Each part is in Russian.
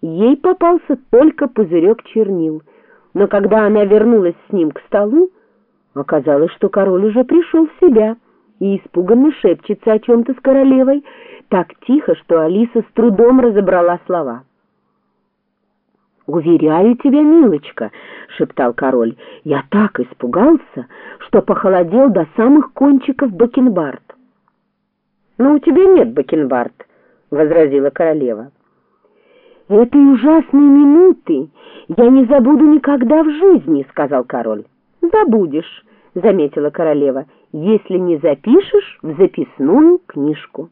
Ей попался только пузырек чернил, но когда она вернулась с ним к столу, оказалось, что король уже пришел в себя и испуганно шепчется о чем-то с королевой, так тихо, что Алиса с трудом разобрала слова. «Уверяю тебя, милочка», — шептал король, — «я так испугался, что похолодел до самых кончиков бакенбард». «Но у тебя нет бакенбард», — возразила королева. «Этой ужасной минуты я не забуду никогда в жизни», — сказал король. «Забудешь», — заметила королева, — «если не запишешь в записную книжку».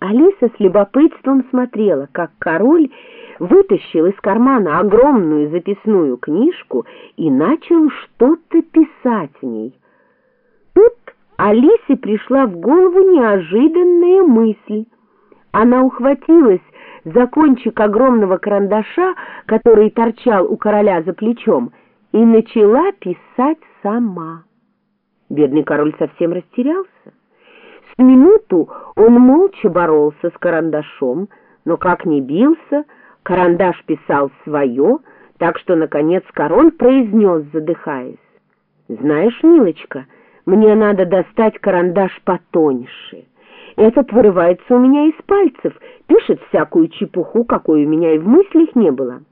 Алиса с любопытством смотрела, как король вытащил из кармана огромную записную книжку и начал что-то писать в ней. Тут Алисе пришла в голову неожиданная мысль. Она ухватилась за кончик огромного карандаша, который торчал у короля за плечом, и начала писать сама. Бедный король совсем растерялся. С минуту он молча боролся с карандашом, но как ни бился, карандаш писал свое, так что, наконец, король произнес, задыхаясь. «Знаешь, милочка, мне надо достать карандаш потоньше». Этот вырывается у меня из пальцев, пишет всякую чепуху, какой у меня и в мыслях не было.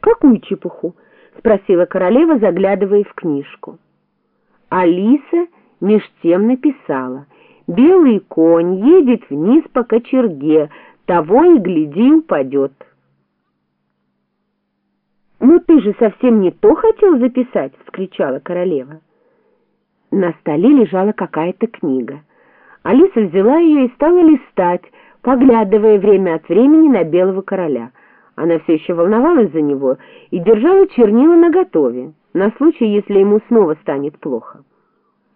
«Какую чепуху?» — спросила королева, заглядывая в книжку. Алиса меж тем написала. «Белый конь едет вниз по кочерге, того и гляди упадет». «Ну ты же совсем не то хотел записать!» — вскричала королева. На столе лежала какая-то книга. Алиса взяла ее и стала листать, поглядывая время от времени на белого короля. Она все еще волновалась за него и держала чернила наготове, на случай, если ему снова станет плохо.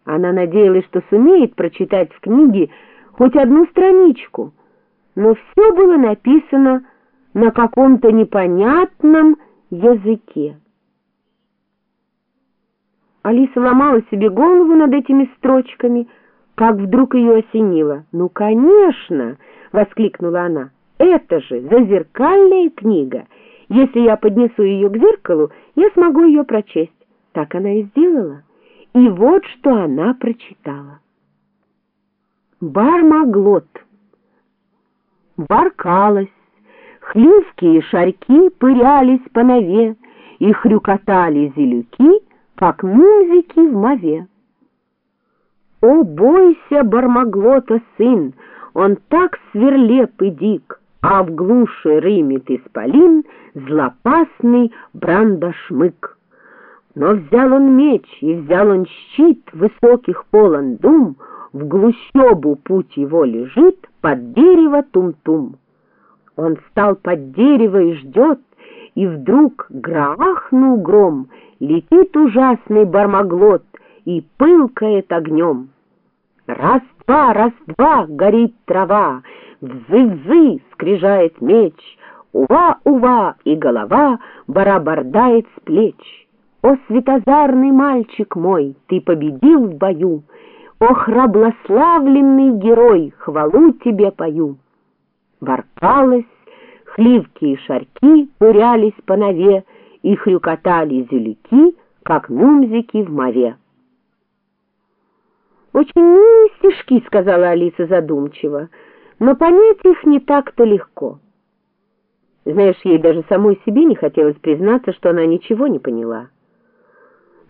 Она надеялась, что сумеет прочитать в книге хоть одну страничку, но все было написано на каком-то непонятном языке. Алиса ломала себе голову над этими строчками — как вдруг ее осенило. «Ну, конечно!» — воскликнула она. «Это же зазеркальная книга! Если я поднесу ее к зеркалу, я смогу ее прочесть». Так она и сделала. И вот что она прочитала. Бармаглот. Баркалась, хлювки и шарьки пырялись по нове, и хрюкотали зелюки, как музыки в мове. О, бойся Бармаглота, сын, он так сверлеп и дик, а в глуши рымит исполин злопасный брандашмык. Но взял он меч и взял он щит, высоких полон дум, в глущобу путь его лежит, под дерево тум-тум. Он встал под дерево и ждет, и вдруг грахнул гром, летит ужасный бармаглот и пылкает огнем. Раз-два, раз-два горит трава, Взы-взы скрижает меч, Ува-ува и голова барабардает с плеч. О, светозарный мальчик мой, ты победил в бою, О, храблославленный герой, хвалу тебе пою. Воркалась, хливки и шарки пырялись по нове, И хрюкотали зюлики, как мумзики в мове. «Очень стишки», — сказала Алиса задумчиво, «но понять их не так-то легко». Знаешь, ей даже самой себе не хотелось признаться, что она ничего не поняла.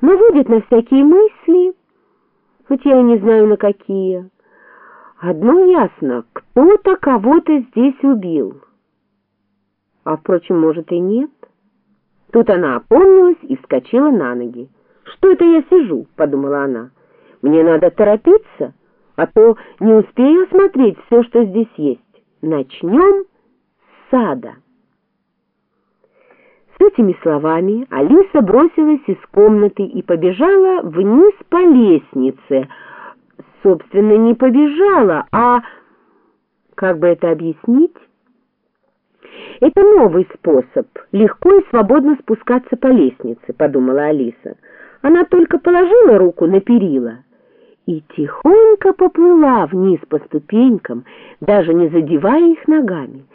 Но будет на всякие мысли, хоть я и не знаю на какие. Одно ясно, кто-то кого-то здесь убил. А, впрочем, может и нет. Тут она опомнилась и вскочила на ноги. «Что это я сижу?» — подумала она. Мне надо торопиться, а то не успею осмотреть все, что здесь есть. Начнем с сада. С этими словами Алиса бросилась из комнаты и побежала вниз по лестнице. Собственно, не побежала, а... Как бы это объяснить? Это новый способ, легко и свободно спускаться по лестнице, подумала Алиса. Она только положила руку на перила и тихонько поплыла вниз по ступенькам, даже не задевая их ногами.